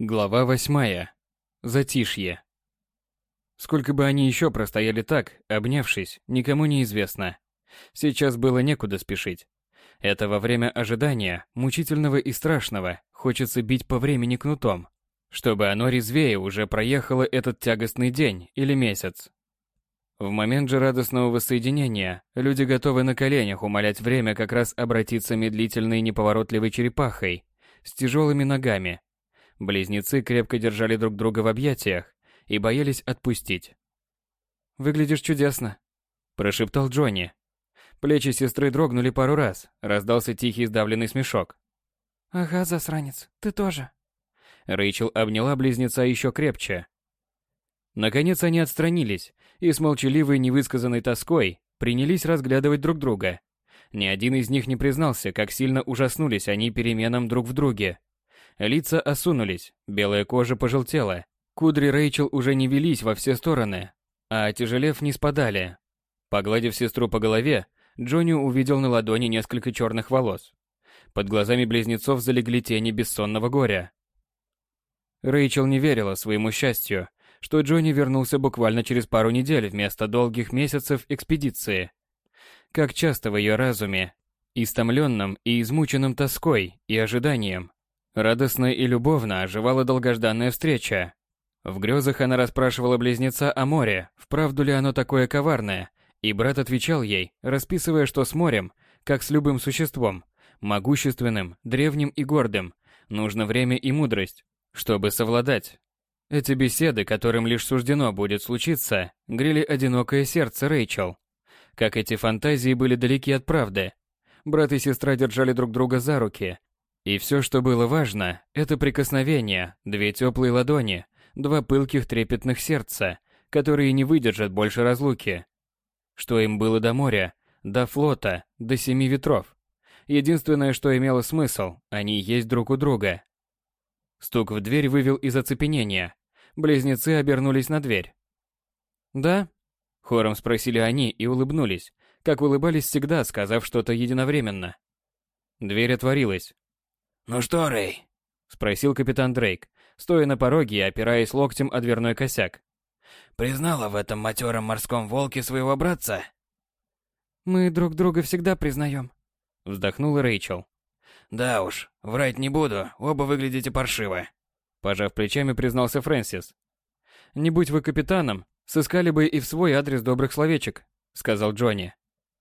Глава восьмая. Затишье. Сколько бы они еще простояли так, обнявшись, никому не известно. Сейчас было некуда спешить. Это во время ожидания, мучительного и страшного, хочется бить по времени кнутом, чтобы оно резвее уже проехало этот тягостный день или месяц. В момент же радостного воссоединения люди готовы на коленях умолять время как раз обратиться медлительной неповоротливой черепахой с тяжелыми ногами, Близнецы крепко держали друг друга в объятиях и боялись отпустить. «Выглядишь чудесно», – прошептал Джонни. Плечи сестры дрогнули пару раз, раздался тихий сдавленный смешок. «Ага, засранец, ты тоже». Рэйчел обняла близнеца еще крепче. Наконец они отстранились и с молчаливой невысказанной тоской принялись разглядывать друг друга. Ни один из них не признался, как сильно ужаснулись они переменам друг в друге. Лица осунулись, белая кожа пожелтела. Кудри Рэйчел уже не велись во все стороны, а тяжелев не спадали. Погладив сестру по голове, Джонни увидел на ладони несколько черных волос. Под глазами близнецов залегли тени бессонного горя. Рэйчел не верила своему счастью, что Джонни вернулся буквально через пару недель вместо долгих месяцев экспедиции. Как часто в ее разуме, истомленном и измученном тоской и ожиданием, Радостно и любовно оживала долгожданная встреча. В грезах она расспрашивала близнеца о море, вправду ли оно такое коварное, и брат отвечал ей, расписывая, что с морем, как с любым существом, могущественным, древним и гордым, нужно время и мудрость, чтобы совладать. Эти беседы, которым лишь суждено будет случиться, грели одинокое сердце Рэйчел. Как эти фантазии были далеки от правды. Брат и сестра держали друг друга за руки, и все, что было важно, это прикосновение, две теплые ладони, два пылких трепетных сердца, которые не выдержат больше разлуки. Что им было до моря, до флота, до семи ветров. Единственное, что имело смысл, они есть друг у друга. Стук в дверь вывел из оцепенения. Близнецы обернулись на дверь. «Да?» – хором спросили они и улыбнулись, как улыбались всегда, сказав что-то единовременно. Дверь отворилась. «Ну что, Рэй?» — спросил капитан Дрейк, стоя на пороге и опираясь локтем о дверной косяк. «Признала в этом матером морском волке своего братца?» «Мы друг друга всегда признаем», — вздохнула Рэйчел. «Да уж, врать не буду, оба выглядите паршиво», — пожав плечами, признался Фрэнсис. «Не будь вы капитаном, сыскали бы и в свой адрес добрых словечек», — сказал Джонни.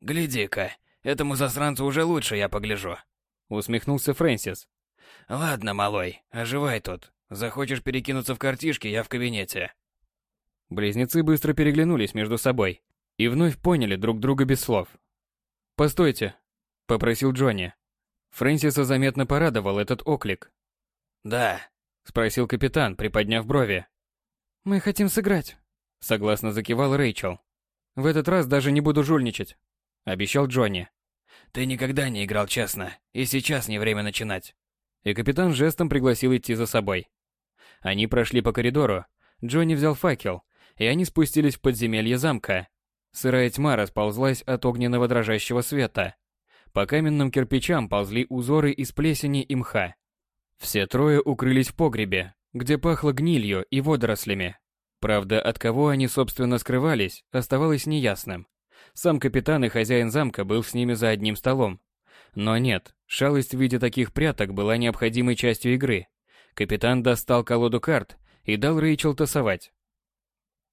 «Гляди-ка, этому засранцу уже лучше, я погляжу», усмехнулся Фрэнсис. Ладно, малой, оживай тут. Захочешь перекинуться в картишки, я в кабинете. Близнецы быстро переглянулись между собой и вновь поняли друг друга без слов. «Постойте», — попросил Джонни. Фрэнсиса заметно порадовал этот оклик. «Да», — спросил капитан, приподняв брови. «Мы хотим сыграть», — согласно закивал Рэйчел. «В этот раз даже не буду жульничать», — обещал Джонни. Ты никогда не играл честно, и сейчас не время начинать. И капитан жестом пригласил идти за собой. Они прошли по коридору, Джонни взял факел, и они спустились в подземелье замка. Сырая тьма расползлась от огненного дрожащего света. По каменным кирпичам ползли узоры из плесени и мха. Все трое укрылись в погребе, где пахло гнилью и водорослями. Правда, от кого они, собственно, скрывались, оставалось неясным. Сам капитан и хозяин замка был с ними за одним столом. Но нет, шалость в виде таких пряток была необходимой частью игры. Капитан достал колоду карт и дал Рэйчел тасовать.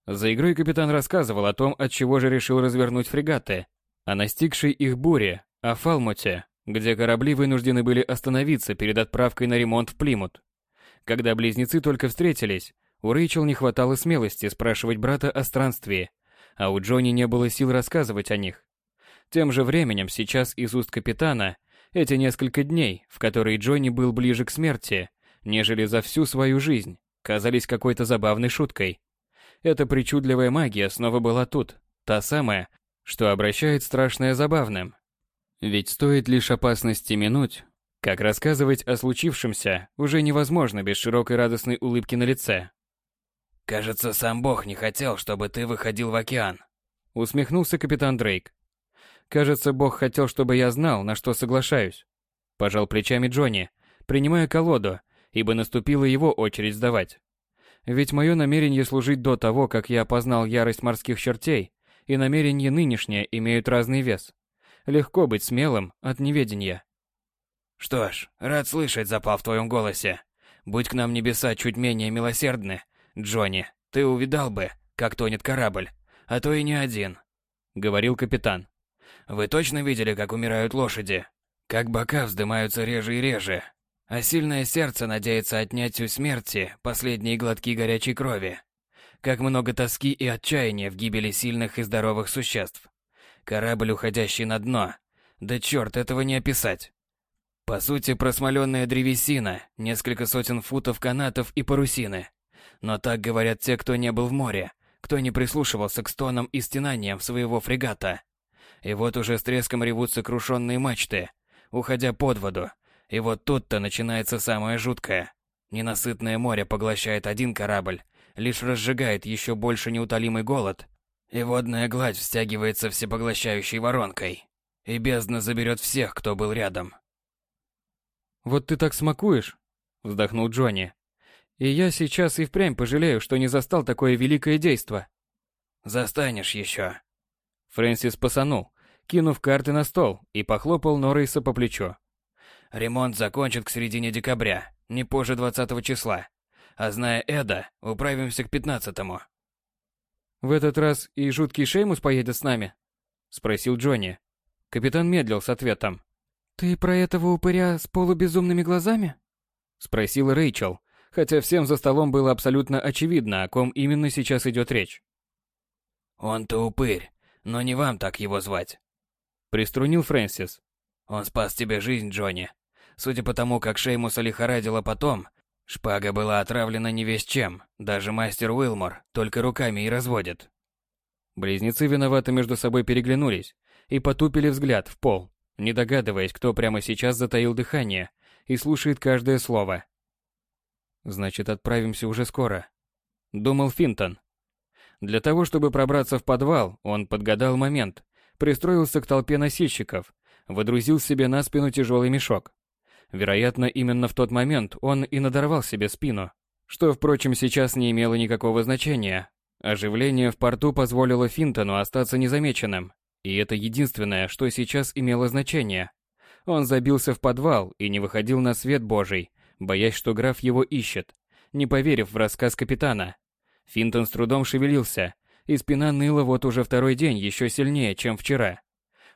За игрой капитан рассказывал о том, от чего же решил развернуть фрегаты, о настигшей их буре, о Фалмуте, где корабли вынуждены были остановиться перед отправкой на ремонт в Плимут. Когда близнецы только встретились, у Рэйчел не хватало смелости спрашивать брата о странстве, а у Джонни не было сил рассказывать о них. Тем же временем сейчас из уст капитана эти несколько дней, в которые Джонни был ближе к смерти, нежели за всю свою жизнь, казались какой-то забавной шуткой. Эта причудливая магия снова была тут, та самая, что обращает страшное забавным. Ведь стоит лишь опасности минуть, как рассказывать о случившемся уже невозможно без широкой радостной улыбки на лице. «Кажется, сам Бог не хотел, чтобы ты выходил в океан», — усмехнулся капитан Дрейк. «Кажется, Бог хотел, чтобы я знал, на что соглашаюсь», — пожал плечами Джонни, принимая колоду ибо наступила его очередь сдавать. Ведь мое намерение служить до того, как я опознал ярость морских чертей, и намерение нынешнее имеют разный вес. Легко быть смелым от неведения. Что ж, рад слышать запал в твоем голосе. Будь к нам небеса чуть менее милосердны, Джонни, ты увидал бы, как тонет корабль, а то и не один, — говорил капитан. Вы точно видели, как умирают лошади? Как бока вздымаются реже и реже, а сильное сердце надеется отнять у смерти последние глотки горячей крови. Как много тоски и отчаяния в гибели сильных и здоровых существ. Корабль, уходящий на дно. Да черт, этого не описать. По сути, просмоленная древесина, несколько сотен футов канатов и парусины. Но так говорят те, кто не был в море, кто не прислушивался к стонам и стенаниям своего фрегата. И вот уже с треском ревут сокрушенные мачты, уходя под воду. И вот тут-то начинается самое жуткое. Ненасытное море поглощает один корабль, лишь разжигает еще больше неутолимый голод, и водная гладь стягивается всепоглощающей воронкой. И бездна заберет всех, кто был рядом. «Вот ты так смакуешь», — вздохнул Джонни. «И я сейчас и впрямь пожалею, что не застал такое великое действо». «Застанешь еще». Фрэнсис посанул, кинув карты на стол, и похлопал Норриса по плечу. «Ремонт закончит к середине декабря, не позже 20 числа. А зная Эда, управимся к 15-му». «В этот раз и жуткий Шеймус поедет с нами?» — спросил Джонни. Капитан медлил с ответом. «Ты про этого упыря с полубезумными глазами?» — спросила Рэйчел, хотя всем за столом было абсолютно очевидно, о ком именно сейчас идет речь. «Он-то упырь, но не вам так его звать. Приструнил Фрэнсис. Он спас тебе жизнь, Джонни. Судя по тому, как Шеймуса лихорадило потом, шпага была отравлена не весь чем. Даже мастер Уилмор только руками и разводит. Близнецы виновато между собой переглянулись и потупили взгляд в пол, не догадываясь, кто прямо сейчас затаил дыхание и слушает каждое слово. «Значит, отправимся уже скоро», — думал Финтон. Для того, чтобы пробраться в подвал, он подгадал момент, пристроился к толпе носильщиков, водрузил себе на спину тяжелый мешок. Вероятно, именно в тот момент он и надорвал себе спину, что, впрочем, сейчас не имело никакого значения. Оживление в порту позволило Финтону остаться незамеченным, и это единственное, что сейчас имело значение. Он забился в подвал и не выходил на свет Божий, боясь, что граф его ищет, не поверив в рассказ капитана. Финтон с трудом шевелился, и спина ныла вот уже второй день еще сильнее, чем вчера.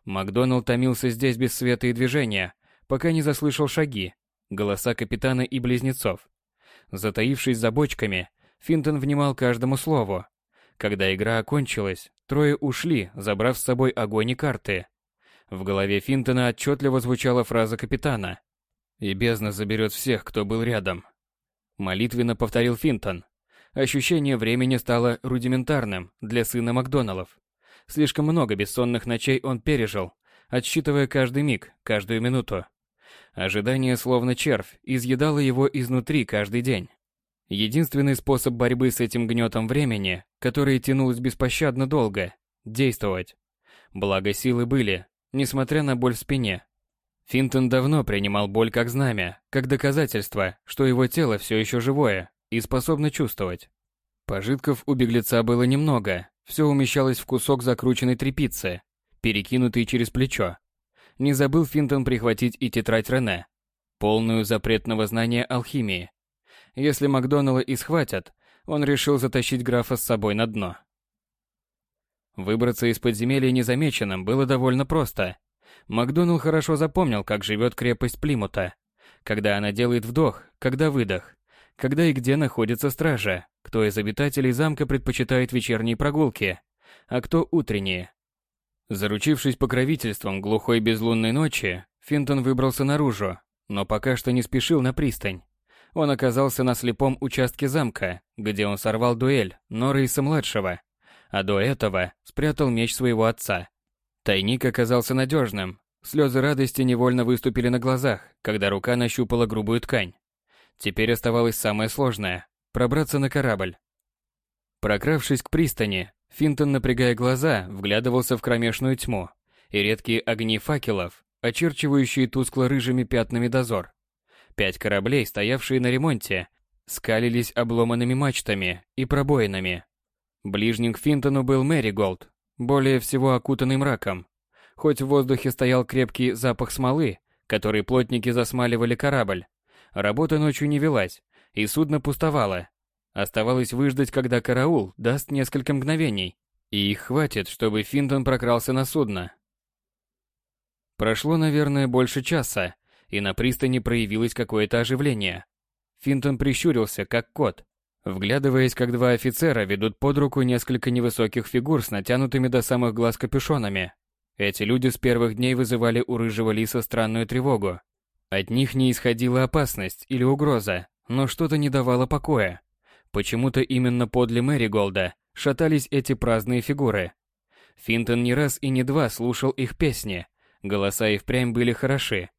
Макдоналд томился здесь без света и движения, пока не заслышал шаги, голоса капитана и близнецов. Затаившись за бочками, Финтон внимал каждому слову. Когда игра окончилась, трое ушли, забрав с собой огонь и карты. В голове Финтона отчетливо звучала фраза капитана. «И бездна заберет всех, кто был рядом». Молитвенно повторил Финтон. Ощущение времени стало рудиментарным для сына Макдоналов. Слишком много бессонных ночей он пережил, отсчитывая каждый миг, каждую минуту. Ожидание, словно червь, изъедало его изнутри каждый день. Единственный способ борьбы с этим гнетом времени, который тянулось беспощадно долго – действовать. Благо силы были, несмотря на боль в спине. Финтон давно принимал боль как знамя, как доказательство, что его тело все еще живое, и способны чувствовать. Пожитков у беглеца было немного, все умещалось в кусок закрученной тряпицы, перекинутый через плечо. Не забыл Финтон прихватить и тетрадь Рене, полную запретного знания алхимии. Если Макдонала и схватят, он решил затащить графа с собой на дно. Выбраться из подземелья незамеченным было довольно просто. Макдоналл хорошо запомнил, как живет крепость Плимута. Когда она делает вдох, когда выдох, когда и где находится стража, кто из обитателей замка предпочитает вечерние прогулки, а кто утренние. Заручившись покровительством глухой безлунной ночи, Финтон выбрался наружу, но пока что не спешил на пристань. Он оказался на слепом участке замка, где он сорвал дуэль Норриса-младшего, а до этого спрятал меч своего отца. Тайник оказался надежным. Слезы радости невольно выступили на глазах, когда рука нащупала грубую ткань. Теперь оставалось самое сложное – пробраться на корабль. Прокравшись к пристани, Финтон, напрягая глаза, вглядывался в кромешную тьму и редкие огни факелов, очерчивающие тускло-рыжими пятнами дозор. Пять кораблей, стоявшие на ремонте, скалились обломанными мачтами и пробоинами. Ближним к Финтону был Мэриголд, более всего окутанный мраком. Хоть в воздухе стоял крепкий запах смолы, который плотники засмаливали корабль, работа ночью не велась, и судно пустовало. Оставалось выждать, когда караул даст несколько мгновений, и их хватит, чтобы Финтон прокрался на судно. Прошло, наверное, больше часа, и на пристани проявилось какое-то оживление. Финтон прищурился, как кот, вглядываясь, как два офицера ведут под руку несколько невысоких фигур с натянутыми до самых глаз капюшонами. Эти люди с первых дней вызывали у рыжего лиса странную тревогу. От них не исходила опасность или угроза, но что-то не давало покоя. Почему-то именно подле Мэри Голда шатались эти праздные фигуры. Финтон не раз и не два слушал их песни, голоса и впрямь были хороши.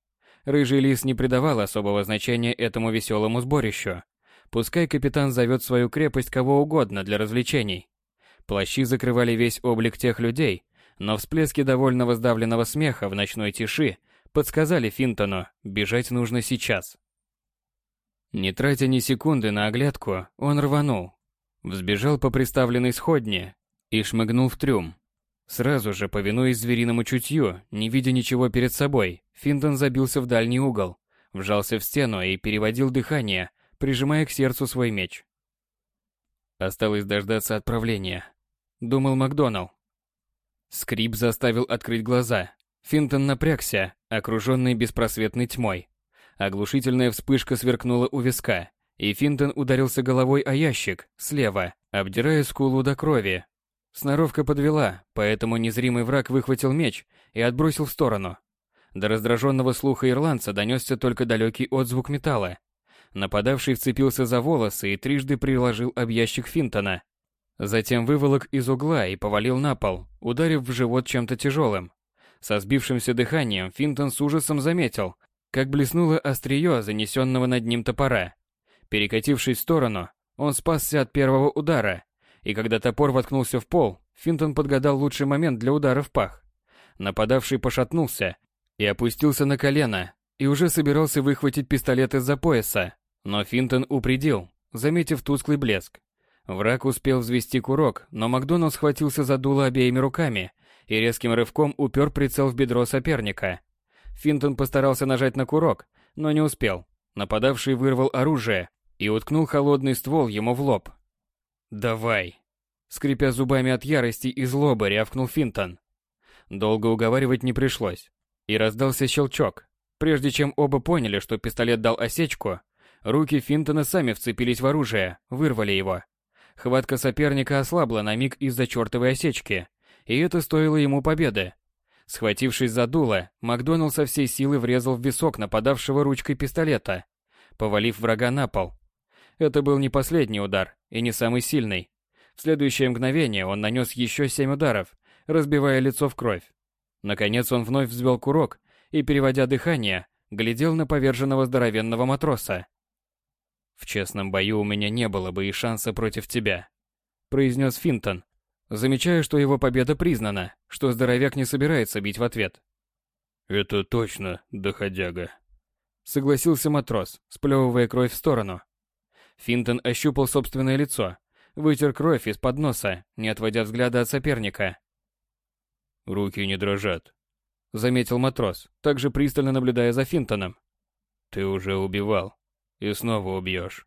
Рыжий лис не придавал особого значения этому веселому сборищу. Пускай капитан зовет свою крепость кого угодно для развлечений. Плащи закрывали весь облик тех людей, но всплески довольного сдавленного смеха в ночной тиши подсказали Финтону, бежать нужно сейчас. Не тратя ни секунды на оглядку, он рванул. Взбежал по приставленной сходне и шмыгнул в трюм. Сразу же, повинуясь звериному чутью, не видя ничего перед собой, Финтон забился в дальний угол, вжался в стену и переводил дыхание, прижимая к сердцу свой меч. Осталось дождаться отправления, думал Макдоналл. Скрип заставил открыть глаза. Финтон напрягся, окруженный беспросветной тьмой. Оглушительная вспышка сверкнула у виска, и Финтон ударился головой о ящик, слева, обдирая скулу до крови, Сноровка подвела, поэтому незримый враг выхватил меч и отбросил в сторону. До раздраженного слуха ирландца донесся только далекий отзвук металла. Нападавший вцепился за волосы и трижды приложил об ящик Финтона. Затем выволок из угла и повалил на пол, ударив в живот чем-то тяжелым. Со сбившимся дыханием Финтон с ужасом заметил, как блеснуло острие занесенного над ним топора. Перекатившись в сторону, он спасся от первого удара и когда топор воткнулся в пол, Финтон подгадал лучший момент для удара в пах. Нападавший пошатнулся и опустился на колено, и уже собирался выхватить пистолет из-за пояса, но Финтон упредил, заметив тусклый блеск. Враг успел взвести курок, но Макдоналд схватился за дуло обеими руками и резким рывком упер прицел в бедро соперника. Финтон постарался нажать на курок, но не успел. Нападавший вырвал оружие и уткнул холодный ствол ему в лоб, «Давай!» Скрипя зубами от ярости и злобы, рявкнул Финтон. Долго уговаривать не пришлось. И раздался щелчок. Прежде чем оба поняли, что пистолет дал осечку, руки Финтона сами вцепились в оружие, вырвали его. Хватка соперника ослабла на миг из-за чертовой осечки, и это стоило ему победы. Схватившись за дуло, Макдоналл со всей силы врезал в висок нападавшего ручкой пистолета, повалив врага на пол. Это был не последний удар и не самый сильный. В следующее мгновение он нанес еще семь ударов, разбивая лицо в кровь. Наконец он вновь взвел курок и, переводя дыхание, глядел на поверженного здоровенного матроса. «В честном бою у меня не было бы и шанса против тебя», — произнес Финтон, замечая, что его победа признана, что здоровяк не собирается бить в ответ. «Это точно, доходяга», — согласился матрос, сплевывая кровь в сторону. Финтон ощупал собственное лицо, вытер кровь из-под носа, не отводя взгляда от соперника. «Руки не дрожат», — заметил матрос, также пристально наблюдая за Финтоном. «Ты уже убивал. И снова убьешь».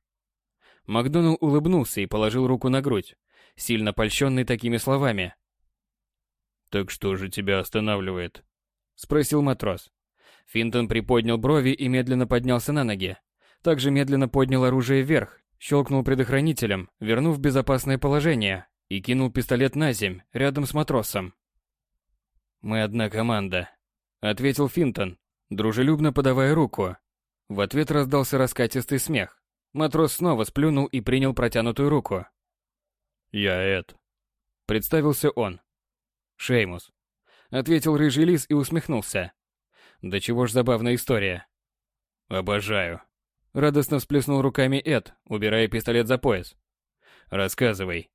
Макдоналл улыбнулся и положил руку на грудь, сильно польщенный такими словами. «Так что же тебя останавливает?» — спросил матрос. Финтон приподнял брови и медленно поднялся на ноги. Также медленно поднял оружие вверх Щелкнул предохранителем, вернув безопасное положение, и кинул пистолет на земь, рядом с матросом. «Мы одна команда», — ответил Финтон, дружелюбно подавая руку. В ответ раздался раскатистый смех. Матрос снова сплюнул и принял протянутую руку. «Я Эд», — представился он. «Шеймус», — ответил рыжий лис и усмехнулся. «Да чего ж забавная история». «Обожаю», Радостно всплеснул руками Эд, убирая пистолет за пояс. «Рассказывай».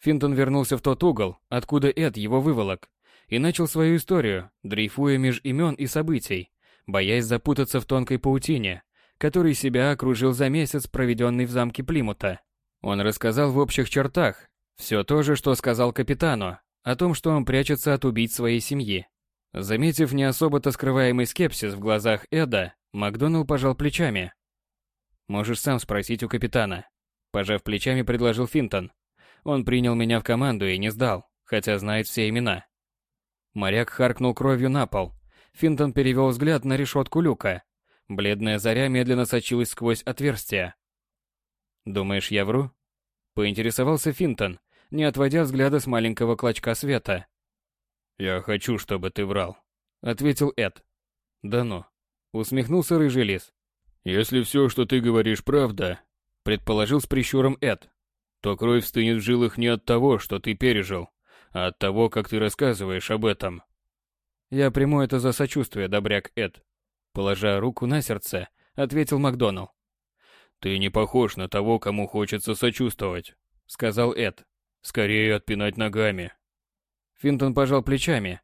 Финтон вернулся в тот угол, откуда Эд его выволок, и начал свою историю, дрейфуя меж имен и событий, боясь запутаться в тонкой паутине, который себя окружил за месяц, проведенный в замке Плимута. Он рассказал в общих чертах все то же, что сказал капитану, о том, что он прячется от убийц своей семьи. Заметив не особо-то скрываемый скепсис в глазах Эда, Макдоналл пожал плечами. «Можешь сам спросить у капитана». Пожав плечами, предложил Финтон. Он принял меня в команду и не сдал, хотя знает все имена. Моряк харкнул кровью на пол. Финтон перевел взгляд на решетку люка. Бледная заря медленно сочилась сквозь отверстие. «Думаешь, я вру?» Поинтересовался Финтон, не отводя взгляда с маленького клочка света. «Я хочу, чтобы ты врал», — ответил Эд. «Да ну», — усмехнулся рыжий лис. «Если все, что ты говоришь, правда», — предположил с прищуром Эд, то кровь стынет в жилах не от того, что ты пережил, а от того, как ты рассказываешь об этом. Я приму это за сочувствие, добряк Эд. Положа руку на сердце, ответил Макдоналл. Ты не похож на того, кому хочется сочувствовать, сказал Эд. Скорее отпинать ногами. Финтон пожал плечами.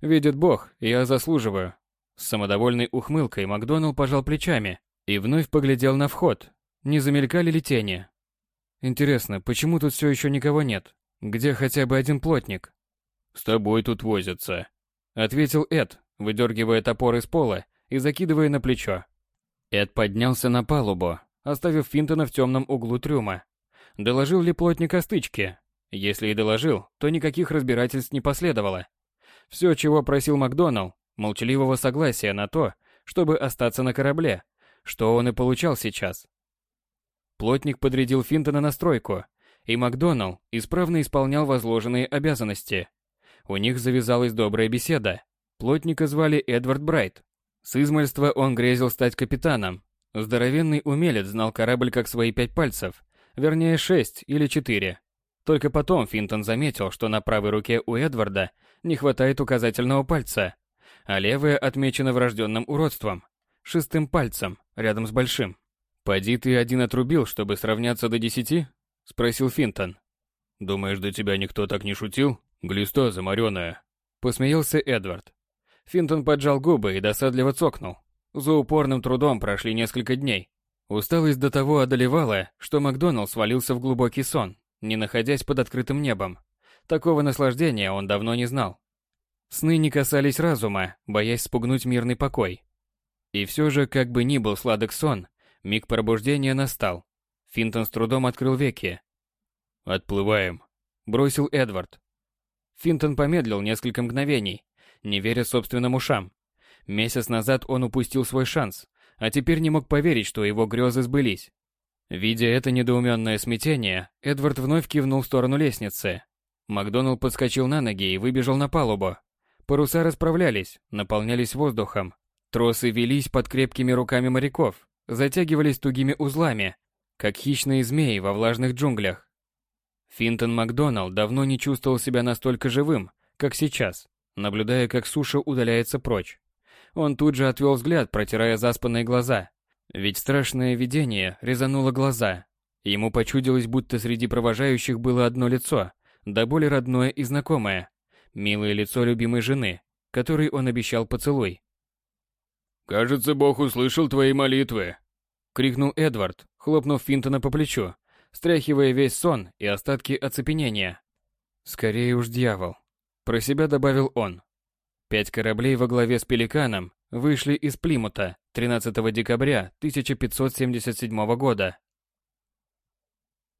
Видит Бог, я заслуживаю. С самодовольной ухмылкой Макдоналл пожал плечами и вновь поглядел на вход. Не замелькали ли тени? Интересно, почему тут все еще никого нет? Где хотя бы один плотник? С тобой тут возятся, ответил Эд, выдергивая топор из пола и закидывая на плечо. Эд поднялся на палубу, оставив Финтона в темном углу трюма. Доложил ли плотник о стычке? Если и доложил, то никаких разбирательств не последовало. Все, чего просил Макдоналл, молчаливого согласия на то, чтобы остаться на корабле, что он и получал сейчас. Плотник подрядил Финтона на стройку, и Макдоналл исправно исполнял возложенные обязанности. У них завязалась добрая беседа. Плотника звали Эдвард Брайт. С измальства он грезил стать капитаном. Здоровенный умелец знал корабль как свои пять пальцев, вернее шесть или четыре. Только потом Финтон заметил, что на правой руке у Эдварда не хватает указательного пальца, а левая отмечена врожденным уродством, шестым пальцем, рядом с большим. «Поди ты один отрубил, чтобы сравняться до десяти?» — спросил Финтон. «Думаешь, до тебя никто так не шутил? Глиста замарённая!» — посмеялся Эдвард. Финтон поджал губы и досадливо цокнул. За упорным трудом прошли несколько дней. Усталость до того одолевала, что Макдоналд свалился в глубокий сон, не находясь под открытым небом. Такого наслаждения он давно не знал. Сны не касались разума, боясь спугнуть мирный покой. И все же, как бы ни был сладок сон, Миг пробуждения настал. Финтон с трудом открыл веки. «Отплываем», — бросил Эдвард. Финтон помедлил несколько мгновений, не веря собственным ушам. Месяц назад он упустил свой шанс, а теперь не мог поверить, что его грезы сбылись. Видя это недоуменное смятение, Эдвард вновь кивнул в сторону лестницы. Макдоналд подскочил на ноги и выбежал на палубу. Паруса расправлялись, наполнялись воздухом. Тросы велись под крепкими руками моряков, затягивались тугими узлами, как хищные змеи во влажных джунглях. Финтон Макдоналд давно не чувствовал себя настолько живым, как сейчас, наблюдая, как суша удаляется прочь. Он тут же отвел взгляд, протирая заспанные глаза. Ведь страшное видение резануло глаза. Ему почудилось, будто среди провожающих было одно лицо, да более родное и знакомое. Милое лицо любимой жены, которой он обещал поцелуй. «Кажется, Бог услышал твои молитвы!» — крикнул Эдвард, хлопнув Финтона по плечу, стряхивая весь сон и остатки оцепенения. «Скорее уж дьявол!» — про себя добавил он. Пять кораблей во главе с Пеликаном вышли из Плимута 13 декабря 1577 года.